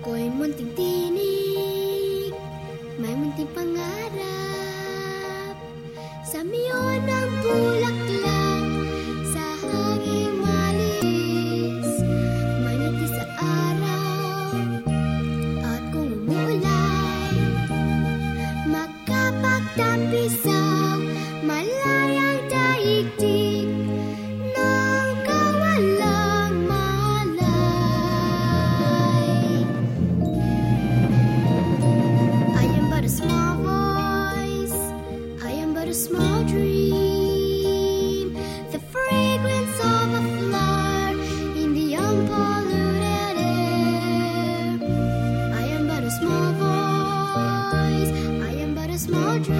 Ako'y munting tinig, may munting pangarap. Sa miyo ng bulaklak, sa hanging malis Maniti sa araw, at kung umuulan Makapagtampisaw, malayang daigdig dream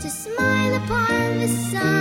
to smile upon the sun.